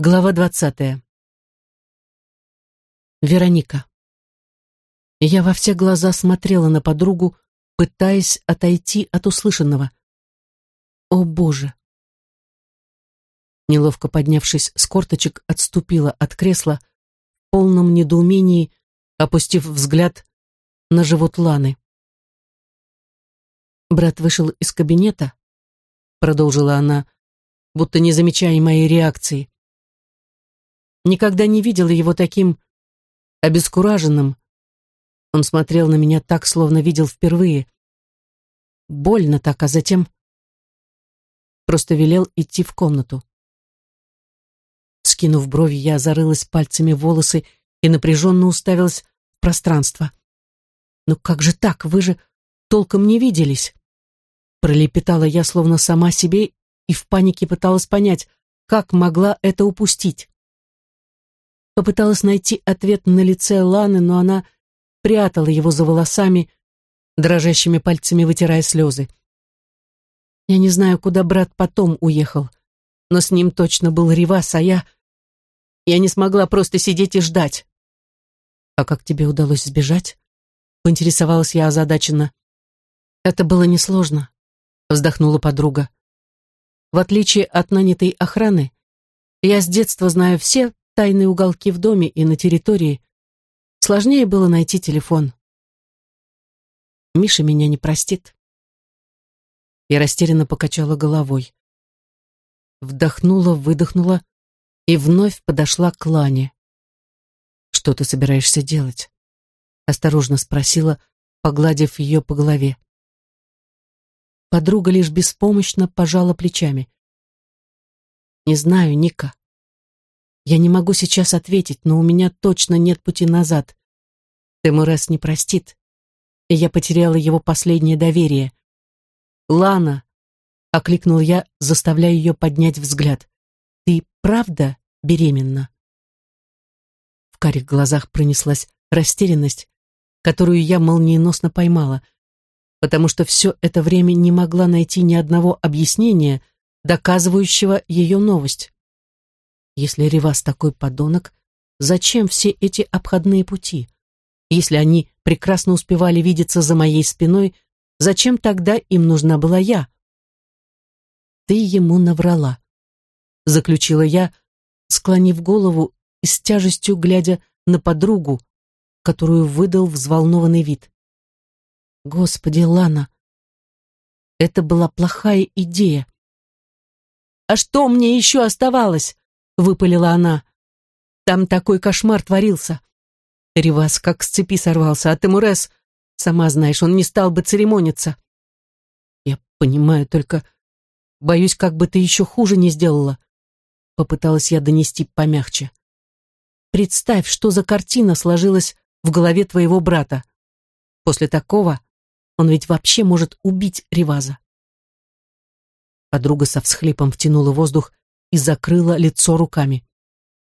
Глава двадцатая. Вероника. Я во все глаза смотрела на подругу, пытаясь отойти от услышанного. О, Боже! Неловко поднявшись с корточек, отступила от кресла, в полном недоумении, опустив взгляд на живот Ланы. Брат вышел из кабинета, продолжила она, будто не замечая моей реакции. Никогда не видела его таким обескураженным. Он смотрел на меня так, словно видел впервые. Больно так, а затем просто велел идти в комнату. Скинув брови, я зарылась пальцами в волосы и напряженно уставилась в пространство. «Ну как же так? Вы же толком не виделись!» Пролепетала я, словно сама себе, и в панике пыталась понять, как могла это упустить. Попыталась найти ответ на лице Ланы, но она прятала его за волосами, дрожащими пальцами вытирая слезы. Я не знаю, куда брат потом уехал, но с ним точно был Ривас, а я... Я не смогла просто сидеть и ждать. «А как тебе удалось сбежать?» — поинтересовалась я озадаченно. «Это было несложно», — вздохнула подруга. «В отличие от нанятой охраны, я с детства знаю все тайные уголки в доме и на территории, сложнее было найти телефон. Миша меня не простит. Я растерянно покачала головой. Вдохнула, выдохнула и вновь подошла к Лане. «Что ты собираешься делать?» Осторожно спросила, погладив ее по голове. Подруга лишь беспомощно пожала плечами. «Не знаю, Ника. Я не могу сейчас ответить, но у меня точно нет пути назад. Темурес не простит, и я потеряла его последнее доверие. «Лана!» — окликнул я, заставляя ее поднять взгляд. «Ты правда беременна?» В карих глазах пронеслась растерянность, которую я молниеносно поймала, потому что все это время не могла найти ни одного объяснения, доказывающего ее новость. Если Ривас такой подонок, зачем все эти обходные пути? Если они прекрасно успевали видеться за моей спиной, зачем тогда им нужна была я? Ты ему наврала, заключила я, склонив голову и с тяжестью глядя на подругу, которую выдал взволнованный вид. Господи, Лана, это была плохая идея. А что мне еще оставалось? Выпалила она. Там такой кошмар творился. Ривас как с цепи сорвался, а Тимурес, сама знаешь, он не стал бы церемониться. Я понимаю, только боюсь, как бы ты еще хуже не сделала. Попыталась я донести помягче. Представь, что за картина сложилась в голове твоего брата. После такого он ведь вообще может убить Риваза. Подруга со всхлипом втянула воздух и закрыла лицо руками.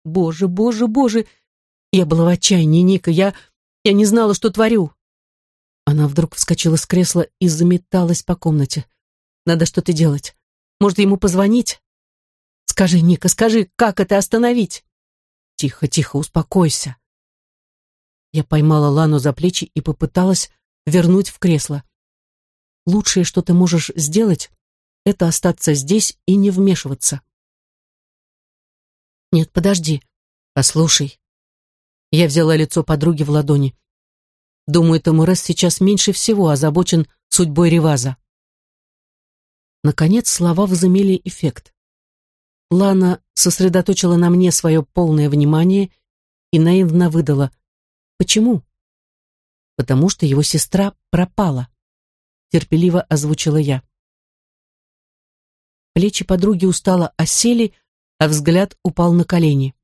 «Боже, боже, боже! Я была в отчаянии, Ника, я... я не знала, что творю!» Она вдруг вскочила с кресла и заметалась по комнате. «Надо что-то делать. Может, ему позвонить?» «Скажи, Ника, скажи, как это остановить?» «Тихо, тихо, успокойся». Я поймала Лану за плечи и попыталась вернуть в кресло. «Лучшее, что ты можешь сделать, это остаться здесь и не вмешиваться». Нет, подожди. Послушай. Я взяла лицо подруги в ладони. Думаю, Тамурес сейчас меньше всего озабочен судьбой Реваза. Наконец слова возымели эффект. Лана сосредоточила на мне свое полное внимание и наивно выдала. Почему? Потому что его сестра пропала. Терпеливо озвучила я. Плечи подруги устало осели, а взгляд упал на колени.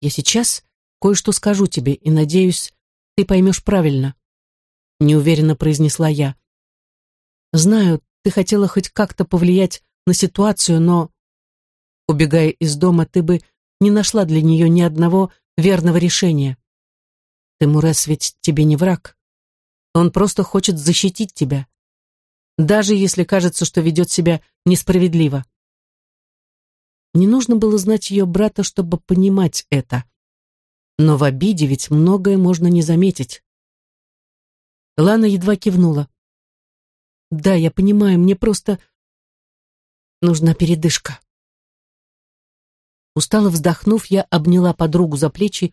«Я сейчас кое-что скажу тебе, и, надеюсь, ты поймешь правильно», — неуверенно произнесла я. «Знаю, ты хотела хоть как-то повлиять на ситуацию, но, убегая из дома, ты бы не нашла для нее ни одного верного решения. Тимурес ведь тебе не враг. Он просто хочет защитить тебя, даже если кажется, что ведет себя несправедливо. Не нужно было знать ее брата, чтобы понимать это. Но в обиде ведь многое можно не заметить. Лана едва кивнула. «Да, я понимаю, мне просто нужна передышка». Устало вздохнув, я обняла подругу за плечи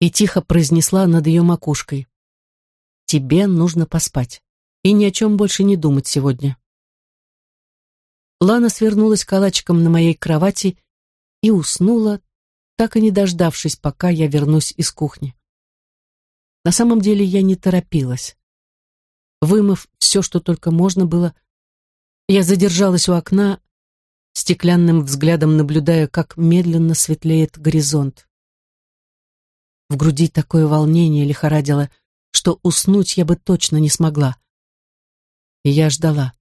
и тихо произнесла над ее макушкой. «Тебе нужно поспать и ни о чем больше не думать сегодня». Лана свернулась калачиком на моей кровати и уснула, так и не дождавшись, пока я вернусь из кухни. На самом деле я не торопилась. Вымыв все, что только можно было, я задержалась у окна, стеклянным взглядом наблюдая, как медленно светлеет горизонт. В груди такое волнение лихорадило, что уснуть я бы точно не смогла. И я ждала.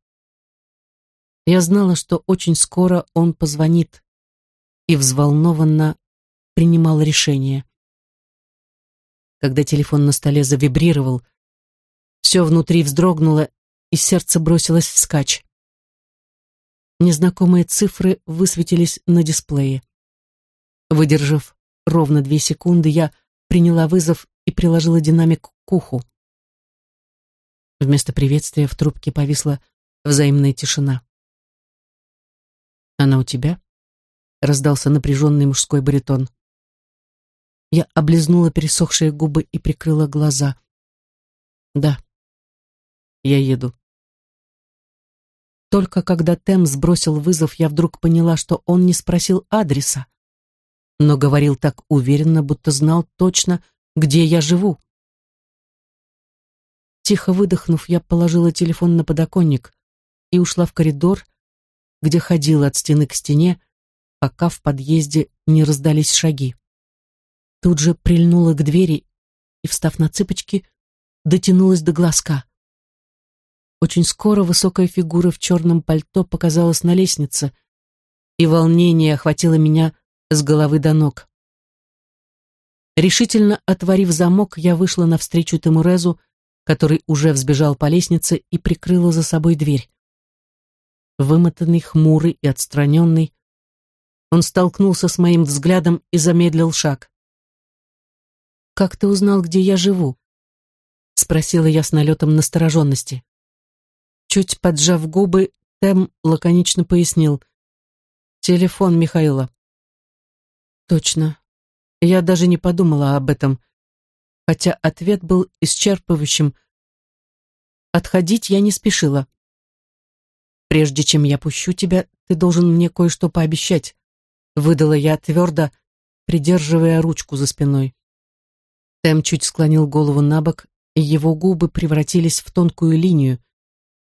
Я знала, что очень скоро он позвонит, и взволнованно принимал решение. Когда телефон на столе завибрировал, все внутри вздрогнуло, и сердце бросилось вскачь. Незнакомые цифры высветились на дисплее. Выдержав ровно две секунды, я приняла вызов и приложила динамик к уху. Вместо приветствия в трубке повисла взаимная тишина. «Она у тебя?» — раздался напряженный мужской баритон. Я облизнула пересохшие губы и прикрыла глаза. «Да, я еду». Только когда Тем сбросил вызов, я вдруг поняла, что он не спросил адреса, но говорил так уверенно, будто знал точно, где я живу. Тихо выдохнув, я положила телефон на подоконник и ушла в коридор, где ходила от стены к стене, пока в подъезде не раздались шаги. Тут же прильнула к двери и, встав на цыпочки, дотянулась до глазка. Очень скоро высокая фигура в черном пальто показалась на лестнице, и волнение охватило меня с головы до ног. Решительно отворив замок, я вышла навстречу Тимурезу, который уже взбежал по лестнице и прикрыла за собой дверь вымотанный, хмурый и отстраненный. Он столкнулся с моим взглядом и замедлил шаг. «Как ты узнал, где я живу?» — спросила я с налетом настороженности. Чуть поджав губы, Тем лаконично пояснил. «Телефон Михаила». «Точно. Я даже не подумала об этом, хотя ответ был исчерпывающим. Отходить я не спешила. «Прежде чем я пущу тебя, ты должен мне кое-что пообещать», выдала я твердо, придерживая ручку за спиной. Тэм чуть склонил голову на бок, и его губы превратились в тонкую линию,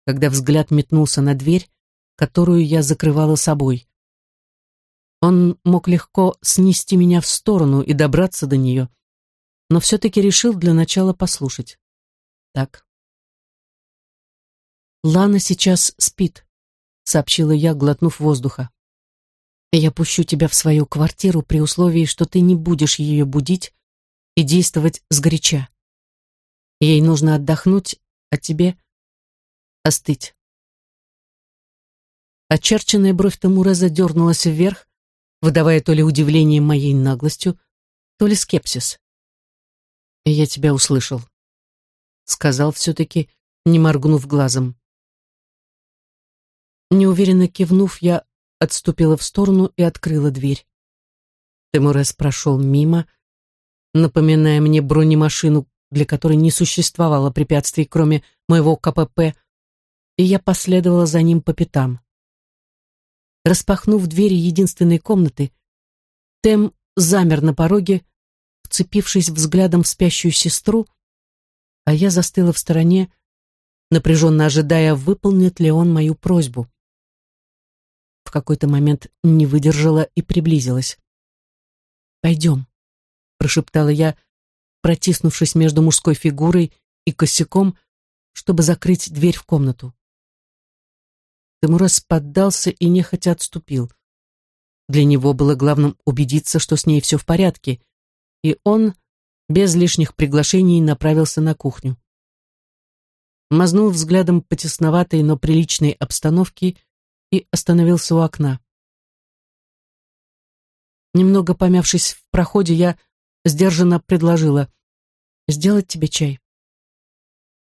когда взгляд метнулся на дверь, которую я закрывала собой. Он мог легко снести меня в сторону и добраться до нее, но все-таки решил для начала послушать. Так, «Лана сейчас спит», — сообщила я, глотнув воздуха. «Я пущу тебя в свою квартиру при условии, что ты не будешь ее будить и действовать сгоряча. Ей нужно отдохнуть, а тебе остыть». Очерченная бровь Тамура задернулась вверх, выдавая то ли удивление моей наглостью, то ли скепсис. «Я тебя услышал», — сказал все-таки, не моргнув глазом. Неуверенно кивнув, я отступила в сторону и открыла дверь. Темурес прошел мимо, напоминая мне бронемашину, для которой не существовало препятствий, кроме моего КПП, и я последовала за ним по пятам. Распахнув двери единственной комнаты, Тем замер на пороге, вцепившись взглядом в спящую сестру, а я застыла в стороне, напряженно ожидая, выполнит ли он мою просьбу в какой-то момент не выдержала и приблизилась. «Пойдем», — прошептала я, протиснувшись между мужской фигурой и косяком, чтобы закрыть дверь в комнату. Тамурас поддался и нехотя отступил. Для него было главным убедиться, что с ней все в порядке, и он без лишних приглашений направился на кухню. Мазнул взглядом по тесноватой, но приличной обстановке и остановился у окна. Немного помявшись в проходе, я сдержанно предложила «Сделать тебе чай».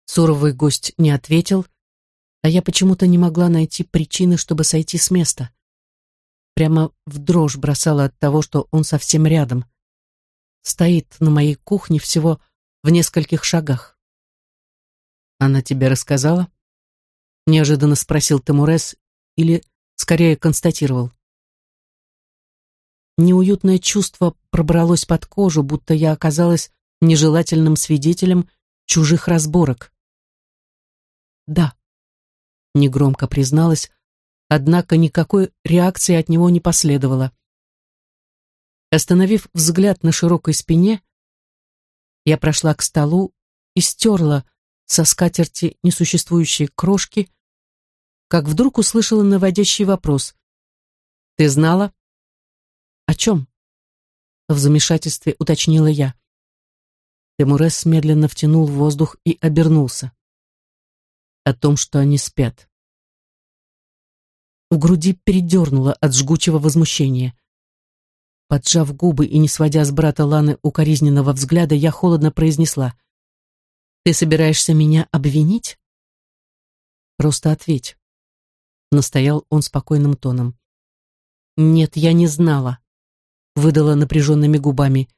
Суровый гость не ответил, а я почему-то не могла найти причины, чтобы сойти с места. Прямо в дрожь бросала от того, что он совсем рядом. Стоит на моей кухне всего в нескольких шагах. «Она тебе рассказала?» Неожиданно спросил Тамурес или, скорее, констатировал. Неуютное чувство пробралось под кожу, будто я оказалась нежелательным свидетелем чужих разборок. «Да», — негромко призналась, однако никакой реакции от него не последовало. Остановив взгляд на широкой спине, я прошла к столу и стерла со скатерти несуществующие крошки, как вдруг услышала наводящий вопрос. «Ты знала?» «О чем?» В замешательстве уточнила я. Темурес медленно втянул воздух и обернулся. О том, что они спят. В груди передернуло от жгучего возмущения. Поджав губы и не сводя с брата Ланы укоризненного взгляда, я холодно произнесла. «Ты собираешься меня обвинить?» «Просто ответь», — настоял он спокойным тоном. «Нет, я не знала», — выдала напряженными губами.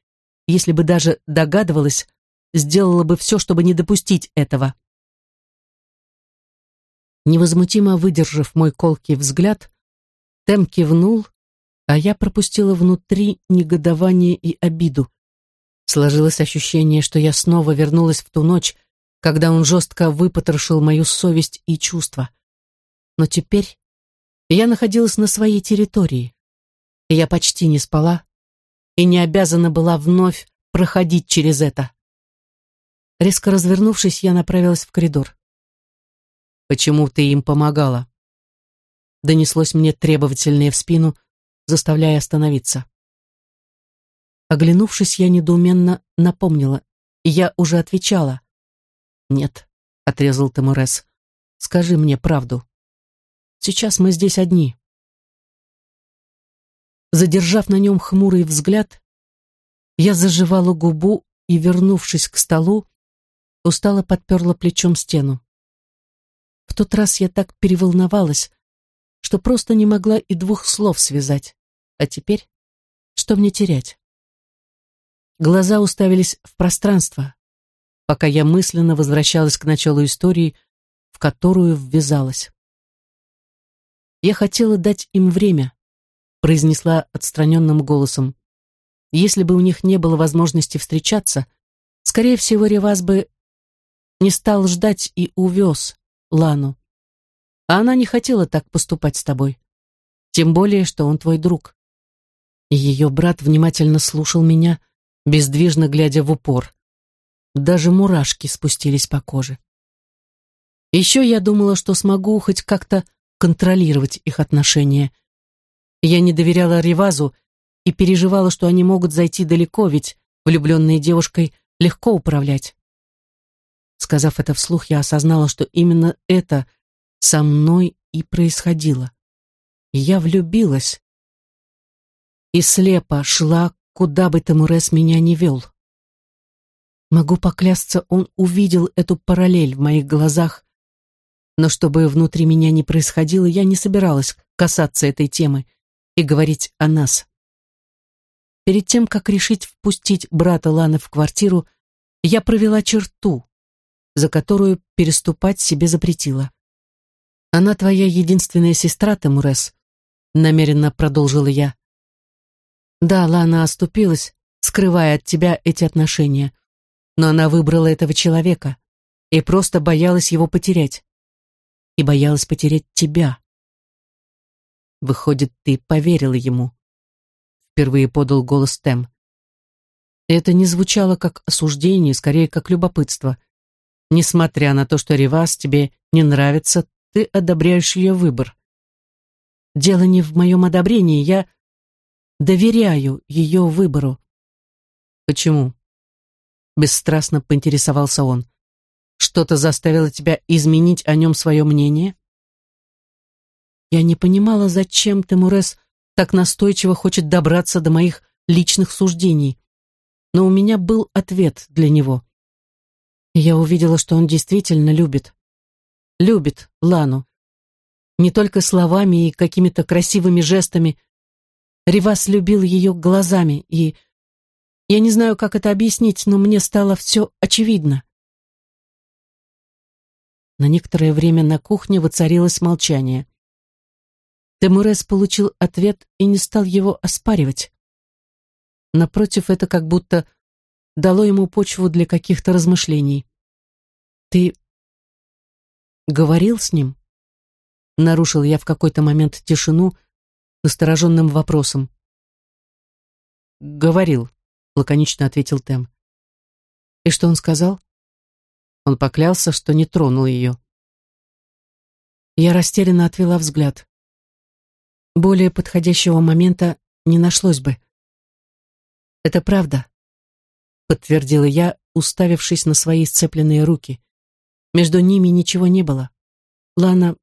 «Если бы даже догадывалась, сделала бы все, чтобы не допустить этого». Невозмутимо выдержав мой колкий взгляд, Тем кивнул, а я пропустила внутри негодование и обиду. Сложилось ощущение, что я снова вернулась в ту ночь, когда он жестко выпотрошил мою совесть и чувства. Но теперь я находилась на своей территории, и я почти не спала и не обязана была вновь проходить через это. Резко развернувшись, я направилась в коридор. «Почему ты им помогала?» Донеслось мне требовательное в спину, заставляя остановиться. Оглянувшись, я недоуменно напомнила. Я уже отвечала. «Нет», — отрезал Тамурес, — «скажи мне правду. Сейчас мы здесь одни». Задержав на нем хмурый взгляд, я заживала губу и, вернувшись к столу, устало подперла плечом стену. В тот раз я так переволновалась, что просто не могла и двух слов связать. А теперь что мне терять? Глаза уставились в пространство, пока я мысленно возвращалась к началу истории, в которую ввязалась. Я хотела дать им время, произнесла отстраненным голосом. Если бы у них не было возможности встречаться, скорее всего, Ревас бы не стал ждать и увез Лану. А она не хотела так поступать с тобой. Тем более, что он твой друг. Ее брат внимательно слушал меня, бездвижно глядя в упор. Даже мурашки спустились по коже. Еще я думала, что смогу хоть как-то контролировать их отношения. Я не доверяла Ривазу и переживала, что они могут зайти далеко, ведь влюбленной девушкой легко управлять. Сказав это вслух, я осознала, что именно это со мной и происходило. Я влюбилась. И слепо шла, куда бы Тамурес меня не вел. Могу поклясться, он увидел эту параллель в моих глазах, но чтобы внутри меня не происходило, я не собиралась касаться этой темы и говорить о нас. Перед тем, как решить впустить брата Ланы в квартиру, я провела черту, за которую переступать себе запретила. «Она твоя единственная сестра, Тамурес», — намеренно продолжила я. «Да, Лана оступилась, скрывая от тебя эти отношения но она выбрала этого человека и просто боялась его потерять. И боялась потерять тебя. Выходит, ты поверила ему. Впервые подал голос Тем. Это не звучало как осуждение, скорее как любопытство. Несмотря на то, что Ривас тебе не нравится, ты одобряешь ее выбор. Дело не в моем одобрении, я доверяю ее выбору. Почему? Бесстрастно поинтересовался он. Что-то заставило тебя изменить о нем свое мнение? Я не понимала, зачем Темурес так настойчиво хочет добраться до моих личных суждений. Но у меня был ответ для него. Я увидела, что он действительно любит. Любит Лану. Не только словами и какими-то красивыми жестами. Ривас любил ее глазами, и... Я не знаю, как это объяснить, но мне стало все очевидно. На некоторое время на кухне воцарилось молчание. Темурес получил ответ и не стал его оспаривать. Напротив, это как будто дало ему почву для каких-то размышлений. «Ты говорил с ним?» Нарушил я в какой-то момент тишину настороженным вопросом. «Говорил», — лаконично ответил Тем. «И что он сказал?» Он поклялся, что не тронул ее. Я растерянно отвела взгляд. Более подходящего момента не нашлось бы. «Это правда», — подтвердила я, уставившись на свои сцепленные руки. Между ними ничего не было. Лана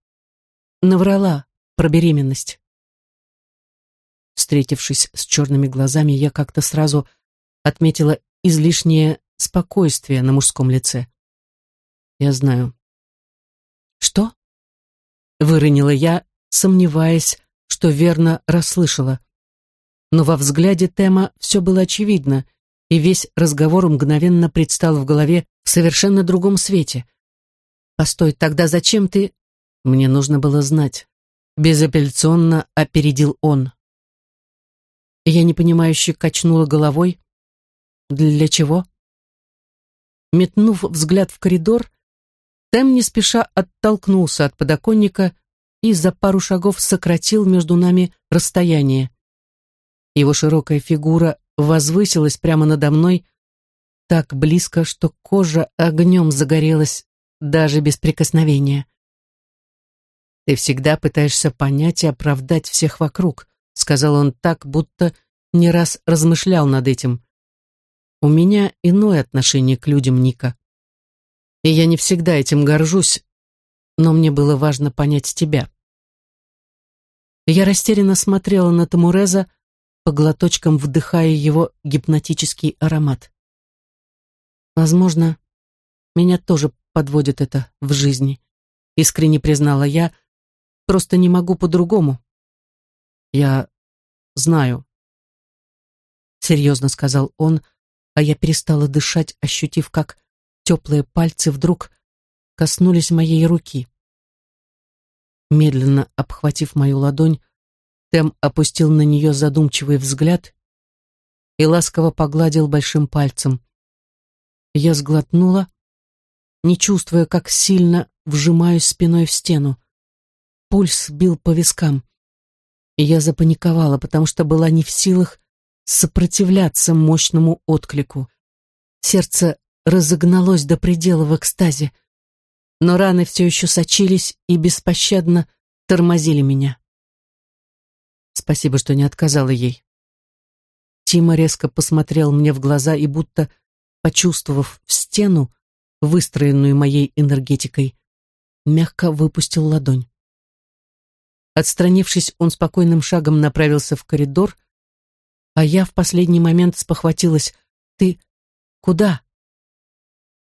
наврала про беременность. Встретившись с черными глазами, я как-то сразу отметила излишнее спокойствие на мужском лице. Я знаю. Что? Выронила я, сомневаясь, что верно расслышала. Но во взгляде Тема все было очевидно, и весь разговор мгновенно предстал в голове в совершенно другом свете. «Постой, тогда зачем ты...» Мне нужно было знать. Безапелляционно опередил он. Я непонимающе качнула головой. «Для чего?» Метнув взгляд в коридор, Тем не спеша оттолкнулся от подоконника и за пару шагов сократил между нами расстояние. Его широкая фигура возвысилась прямо надо мной, так близко, что кожа огнем загорелась даже без прикосновения. «Ты всегда пытаешься понять и оправдать всех вокруг», сказал он так, будто не раз размышлял над этим. «У меня иное отношение к людям, Ника. И я не всегда этим горжусь, но мне было важно понять тебя. Я растерянно смотрела на Тамуреза, по глоточкам вдыхая его гипнотический аромат. Возможно, меня тоже подводит это в жизни, искренне признала я, просто не могу по-другому. Я знаю, серьезно сказал он, а я перестала дышать, ощутив, как теплые пальцы вдруг коснулись моей руки. Медленно обхватив мою ладонь, Тем опустил на нее задумчивый взгляд и ласково погладил большим пальцем. Я сглотнула, не чувствуя, как сильно вжимаюсь спиной в стену. Пульс бил по вискам, и я запаниковала, потому что была не в силах сопротивляться мощному отклику. Сердце разогналось до предела в экстазе, но раны все еще сочились и беспощадно тормозили меня. Спасибо, что не отказала ей. Тима резко посмотрел мне в глаза и, будто почувствовав стену, выстроенную моей энергетикой, мягко выпустил ладонь. Отстранившись, он спокойным шагом направился в коридор, а я в последний момент спохватилась. «Ты куда?»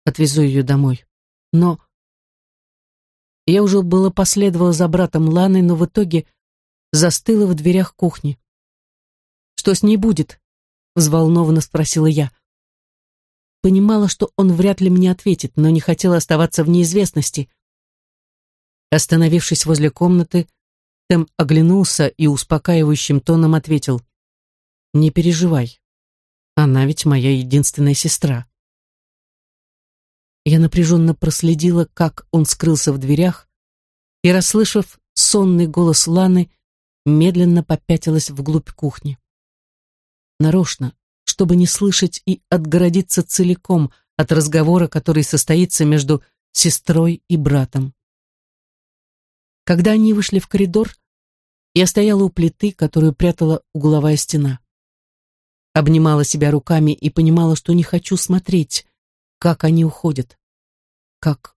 «Отвезу ее домой. Но...» Я уже было последовала за братом Ланы, но в итоге застыла в дверях кухни. «Что с ней будет?» — взволнованно спросила я. Понимала, что он вряд ли мне ответит, но не хотела оставаться в неизвестности. Остановившись возле комнаты, Тэм оглянулся и успокаивающим тоном ответил. «Не переживай. Она ведь моя единственная сестра». Я напряженно проследила, как он скрылся в дверях, и, расслышав сонный голос Ланы, медленно попятилась вглубь кухни. Нарочно, чтобы не слышать и отгородиться целиком от разговора, который состоится между сестрой и братом. Когда они вышли в коридор, я стояла у плиты, которую прятала угловая стена. Обнимала себя руками и понимала, что не хочу смотреть, как они уходят, как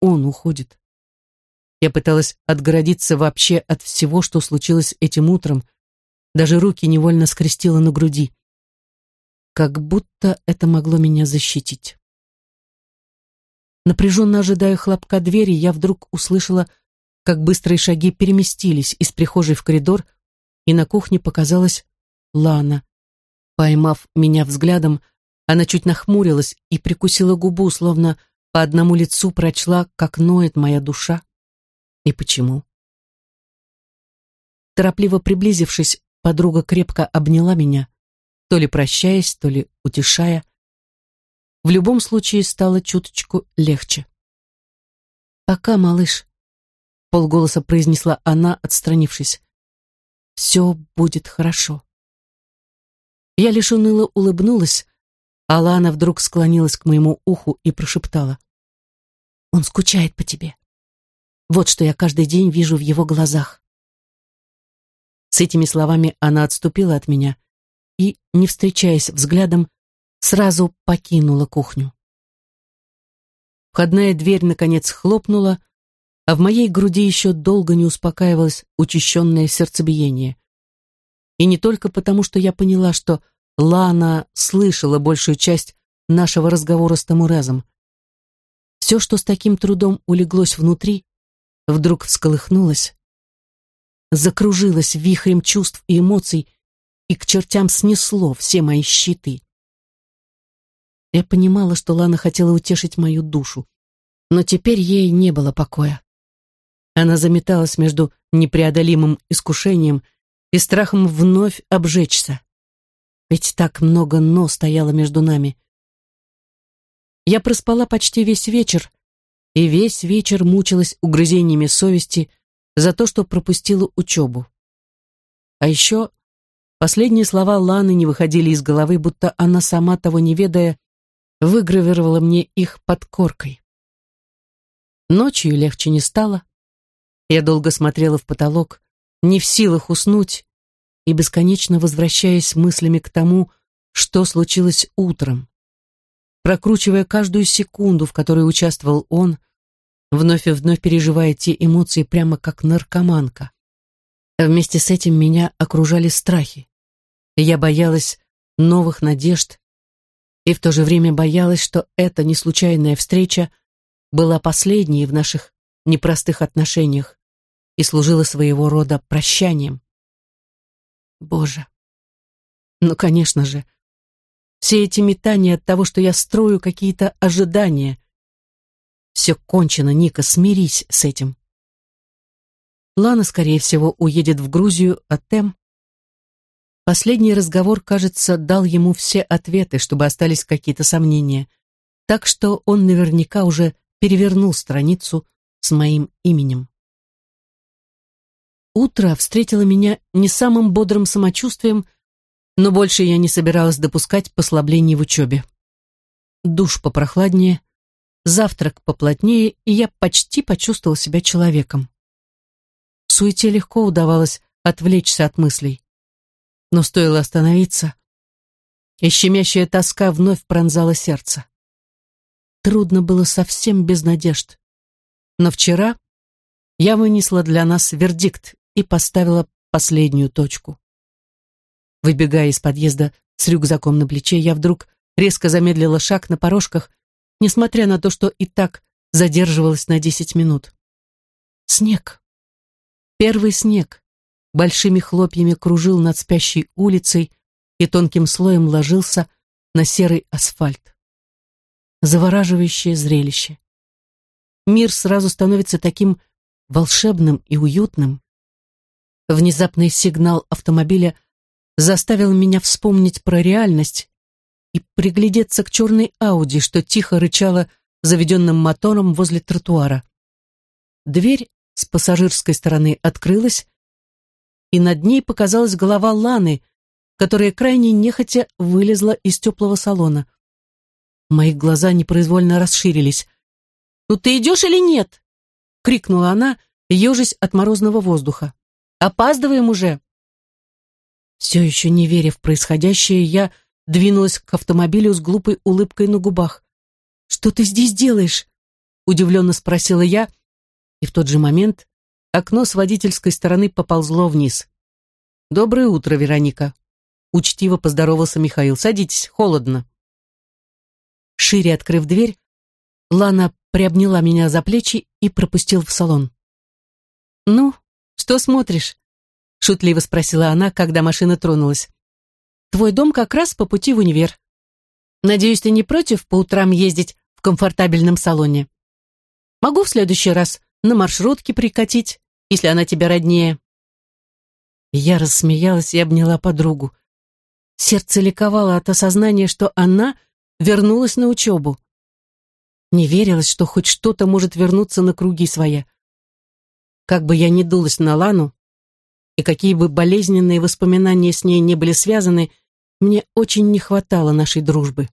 он уходит. Я пыталась отгородиться вообще от всего, что случилось этим утром, Даже руки невольно скрестила на груди. Как будто это могло меня защитить. Напряженно ожидая хлопка двери, я вдруг услышала, как быстрые шаги переместились из прихожей в коридор, и на кухне показалась Лана. Поймав меня взглядом, она чуть нахмурилась и прикусила губу, словно по одному лицу прочла, как ноет моя душа. И почему? Торопливо приблизившись, подруга крепко обняла меня, то ли прощаясь, то ли утешая. В любом случае стало чуточку легче. «Пока, малыш», — полголоса произнесла она, отстранившись. «Все будет хорошо». Я лишь уныло улыбнулась, а Лана вдруг склонилась к моему уху и прошептала. «Он скучает по тебе. Вот что я каждый день вижу в его глазах». С этими словами она отступила от меня и, не встречаясь взглядом, сразу покинула кухню. Входная дверь, наконец, хлопнула, а в моей груди еще долго не успокаивалось учащенное сердцебиение. И не только потому, что я поняла, что Лана слышала большую часть нашего разговора с Тамуразом. Все, что с таким трудом улеглось внутри, вдруг всколыхнулось, закружилось вихрем чувств и эмоций и к чертям снесло все мои щиты. Я понимала, что Лана хотела утешить мою душу, но теперь ей не было покоя. Она заметалась между непреодолимым искушением и страхом вновь обжечься. Ведь так много «но» стояло между нами. Я проспала почти весь вечер, и весь вечер мучилась угрызениями совести за то, что пропустила учебу. А еще последние слова Ланы не выходили из головы, будто она сама того не ведая, выгравировала мне их под коркой. Ночью легче не стало. Я долго смотрела в потолок, не в силах уснуть и бесконечно возвращаясь мыслями к тому, что случилось утром. Прокручивая каждую секунду, в которой участвовал он, вновь и вновь переживая те эмоции прямо как наркоманка. А вместе с этим меня окружали страхи. Я боялась новых надежд и в то же время боялась, что эта неслучайная встреча была последней в наших непростых отношениях, и служила своего рода прощанием. Боже. Ну, конечно же. Все эти метания от того, что я строю какие-то ожидания. Все кончено, Ника, смирись с этим. Лана, скорее всего, уедет в Грузию, а Тем... Последний разговор, кажется, дал ему все ответы, чтобы остались какие-то сомнения. Так что он наверняка уже перевернул страницу с моим именем. Утро встретило меня не самым бодрым самочувствием, но больше я не собиралась допускать послаблений в учебе. Душ попрохладнее, завтрак поплотнее, и я почти почувствовал себя человеком. В суете легко удавалось отвлечься от мыслей. Но стоило остановиться, и щемящая тоска вновь пронзала сердце. Трудно было совсем без надежд. Но вчера я вынесла для нас вердикт и поставила последнюю точку. Выбегая из подъезда с рюкзаком на плече, я вдруг резко замедлила шаг на порожках, несмотря на то, что и так задерживалась на десять минут. Снег. Первый снег большими хлопьями кружил над спящей улицей и тонким слоем ложился на серый асфальт. Завораживающее зрелище. Мир сразу становится таким волшебным и уютным. Внезапный сигнал автомобиля заставил меня вспомнить про реальность и приглядеться к черной Ауди, что тихо рычала заведенным мотором возле тротуара. Дверь с пассажирской стороны открылась, и над ней показалась голова Ланы, которая крайне нехотя вылезла из теплого салона. Мои глаза непроизвольно расширились. «Ну ты идешь или нет?» — крикнула она, ежась от морозного воздуха. Опаздываем уже!» Все еще не веря в происходящее, я двинулась к автомобилю с глупой улыбкой на губах. «Что ты здесь делаешь?» — удивленно спросила я, и в тот же момент окно с водительской стороны поползло вниз. «Доброе утро, Вероника», — учтиво поздоровался Михаил. «Садитесь, холодно». Шире открыв дверь, Лана приобняла меня за плечи и пропустил в салон. «Ну, что смотришь?» — шутливо спросила она, когда машина тронулась. «Твой дом как раз по пути в универ. Надеюсь, ты не против по утрам ездить в комфортабельном салоне? Могу в следующий раз на маршрутке прикатить, если она тебе роднее». Я рассмеялась и обняла подругу. Сердце ликовало от осознания, что она вернулась на учебу. Не верилось, что хоть что-то может вернуться на круги своя. Как бы я ни дулась на Лану, и какие бы болезненные воспоминания с ней не были связаны, мне очень не хватало нашей дружбы.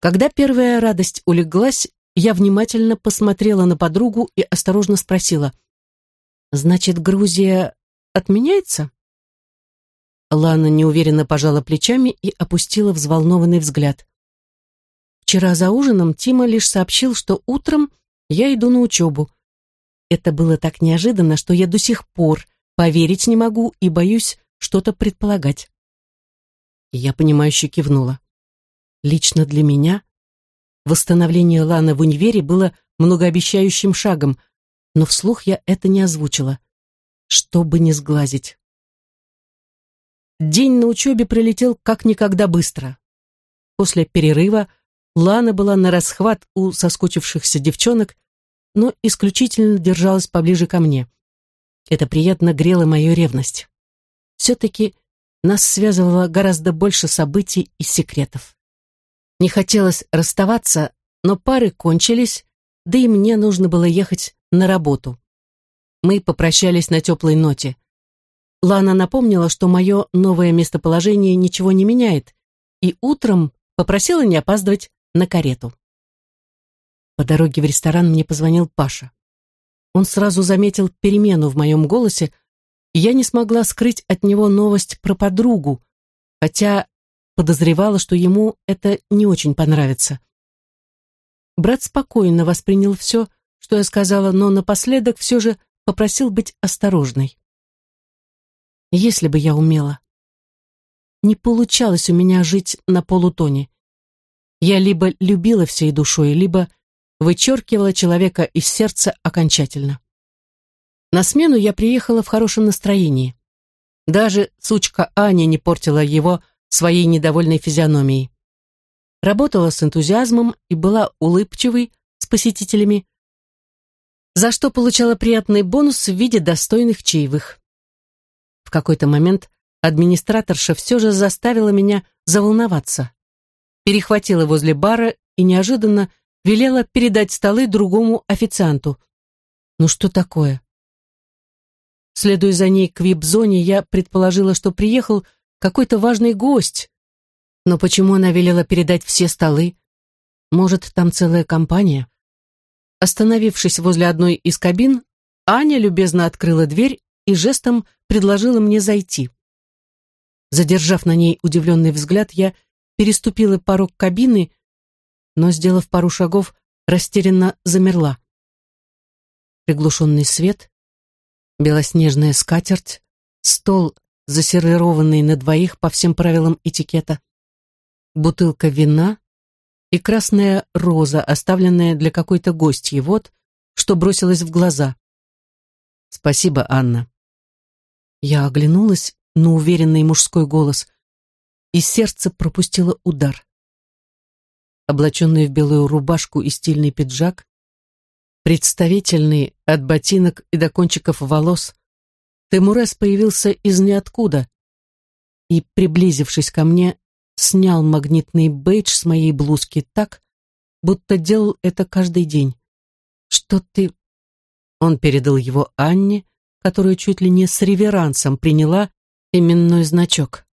Когда первая радость улеглась, я внимательно посмотрела на подругу и осторожно спросила, «Значит, Грузия отменяется?» Лана неуверенно пожала плечами и опустила взволнованный взгляд. Вчера за ужином Тима лишь сообщил, что утром я иду на учебу. Это было так неожиданно, что я до сих пор поверить не могу и боюсь что-то предполагать. Я понимающе кивнула. Лично для меня восстановление Ланы в универе было многообещающим шагом, но вслух я это не озвучила, чтобы не сглазить. День на учебе пролетел как никогда быстро. После перерыва Лана была на расхват у соскучившихся девчонок, но исключительно держалась поближе ко мне. Это приятно грело мою ревность. Все-таки нас связывало гораздо больше событий и секретов. Не хотелось расставаться, но пары кончились, да и мне нужно было ехать на работу. Мы попрощались на теплой ноте. Лана напомнила, что мое новое местоположение ничего не меняет, и утром попросила не опаздывать на карету. По дороге в ресторан мне позвонил Паша. Он сразу заметил перемену в моем голосе, и я не смогла скрыть от него новость про подругу, хотя подозревала, что ему это не очень понравится. Брат спокойно воспринял все, что я сказала, но напоследок все же попросил быть осторожной. Если бы я умела. Не получалось у меня жить на полутоне. Я либо любила всей душой, либо вычеркивала человека из сердца окончательно. На смену я приехала в хорошем настроении. Даже сучка Аня не портила его своей недовольной физиономией. Работала с энтузиазмом и была улыбчивой с посетителями, за что получала приятный бонус в виде достойных чаевых. В какой-то момент администраторша все же заставила меня заволноваться перехватила возле бара и неожиданно велела передать столы другому официанту. Ну что такое? Следуя за ней к вип-зоне, я предположила, что приехал какой-то важный гость. Но почему она велела передать все столы? Может, там целая компания? Остановившись возле одной из кабин, Аня любезно открыла дверь и жестом предложила мне зайти. Задержав на ней удивленный взгляд, я переступила порог кабины, но, сделав пару шагов, растерянно замерла. Приглушенный свет, белоснежная скатерть, стол, засервированный на двоих по всем правилам этикета, бутылка вина и красная роза, оставленная для какой-то гостьи. Вот, что бросилось в глаза. «Спасибо, Анна». Я оглянулась на уверенный мужской голос и сердце пропустило удар. Облаченный в белую рубашку и стильный пиджак, представительный от ботинок и до кончиков волос, Темурес появился из ниоткуда и, приблизившись ко мне, снял магнитный бейдж с моей блузки так, будто делал это каждый день. «Что ты...» Он передал его Анне, которая чуть ли не с реверансом приняла именной значок.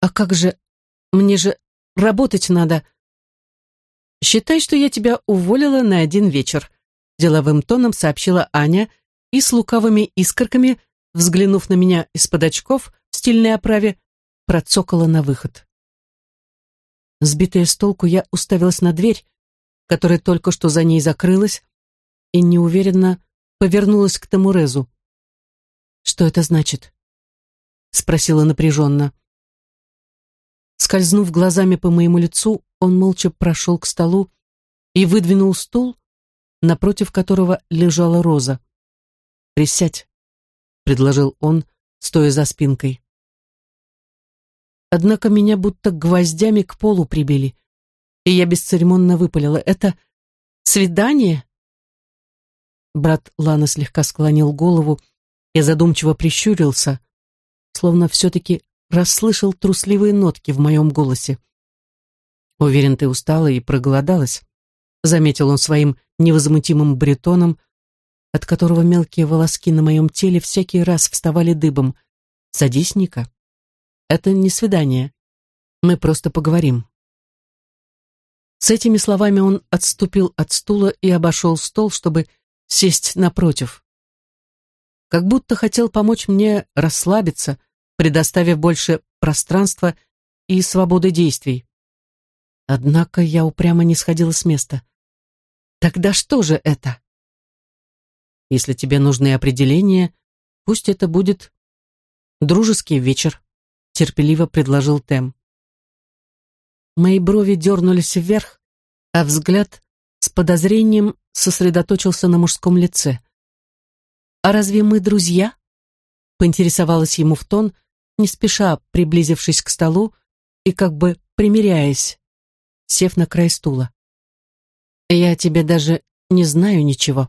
«А как же... Мне же работать надо...» «Считай, что я тебя уволила на один вечер», — деловым тоном сообщила Аня и с лукавыми искорками, взглянув на меня из-под очков в стильной оправе, процокала на выход. Сбитая с толку, я уставилась на дверь, которая только что за ней закрылась, и неуверенно повернулась к Тамурезу. «Что это значит?» спросила напряженно. Скользнув глазами по моему лицу, он молча прошел к столу и выдвинул стул, напротив которого лежала роза. «Присядь», — предложил он, стоя за спинкой. Однако меня будто гвоздями к полу прибили, и я бесцеремонно выпалила. «Это свидание?» Брат Лана слегка склонил голову и задумчиво прищурился, словно все-таки расслышал трусливые нотки в моем голосе. «Уверен, ты устала и проголодалась», — заметил он своим невозмутимым бретоном, от которого мелкие волоски на моем теле всякий раз вставали дыбом. «Садись, Ника». Это не свидание. Мы просто поговорим. С этими словами он отступил от стула и обошел стол, чтобы сесть напротив. Как будто хотел помочь мне расслабиться, предоставив больше пространства и свободы действий. Однако я упрямо не сходила с места. Тогда что же это? Если тебе нужны определения, пусть это будет дружеский вечер терпеливо предложил Тем. Мои брови дернулись вверх, а взгляд с подозрением сосредоточился на мужском лице. «А разве мы друзья?» поинтересовалась ему в тон, не спеша приблизившись к столу и как бы примиряясь, сев на край стула. «Я тебе даже не знаю ничего».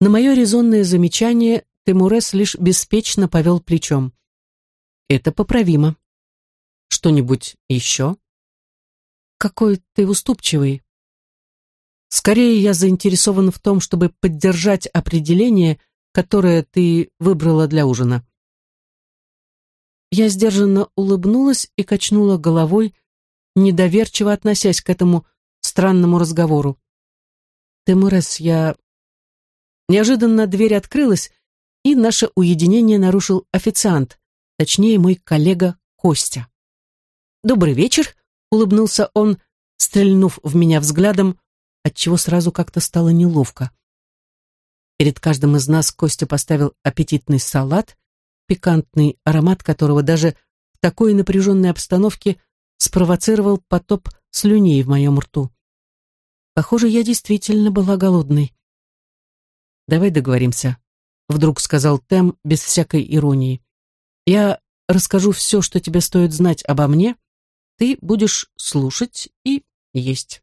На мое резонное замечание Тимурес лишь беспечно повел плечом. Это поправимо. Что-нибудь еще? Какой ты уступчивый. Скорее, я заинтересован в том, чтобы поддержать определение, которое ты выбрала для ужина. Я сдержанно улыбнулась и качнула головой, недоверчиво относясь к этому странному разговору. Темурес, я... Неожиданно дверь открылась, и наше уединение нарушил официант, точнее мой коллега Костя. «Добрый вечер», — улыбнулся он, стрельнув в меня взглядом, отчего сразу как-то стало неловко. Перед каждым из нас Костя поставил аппетитный салат, пикантный аромат которого даже в такой напряженной обстановке спровоцировал потоп слюней в моем рту. Похоже, я действительно была голодной. «Давай договоримся», — вдруг сказал Тем без всякой иронии. Я расскажу все, что тебе стоит знать обо мне, ты будешь слушать и есть.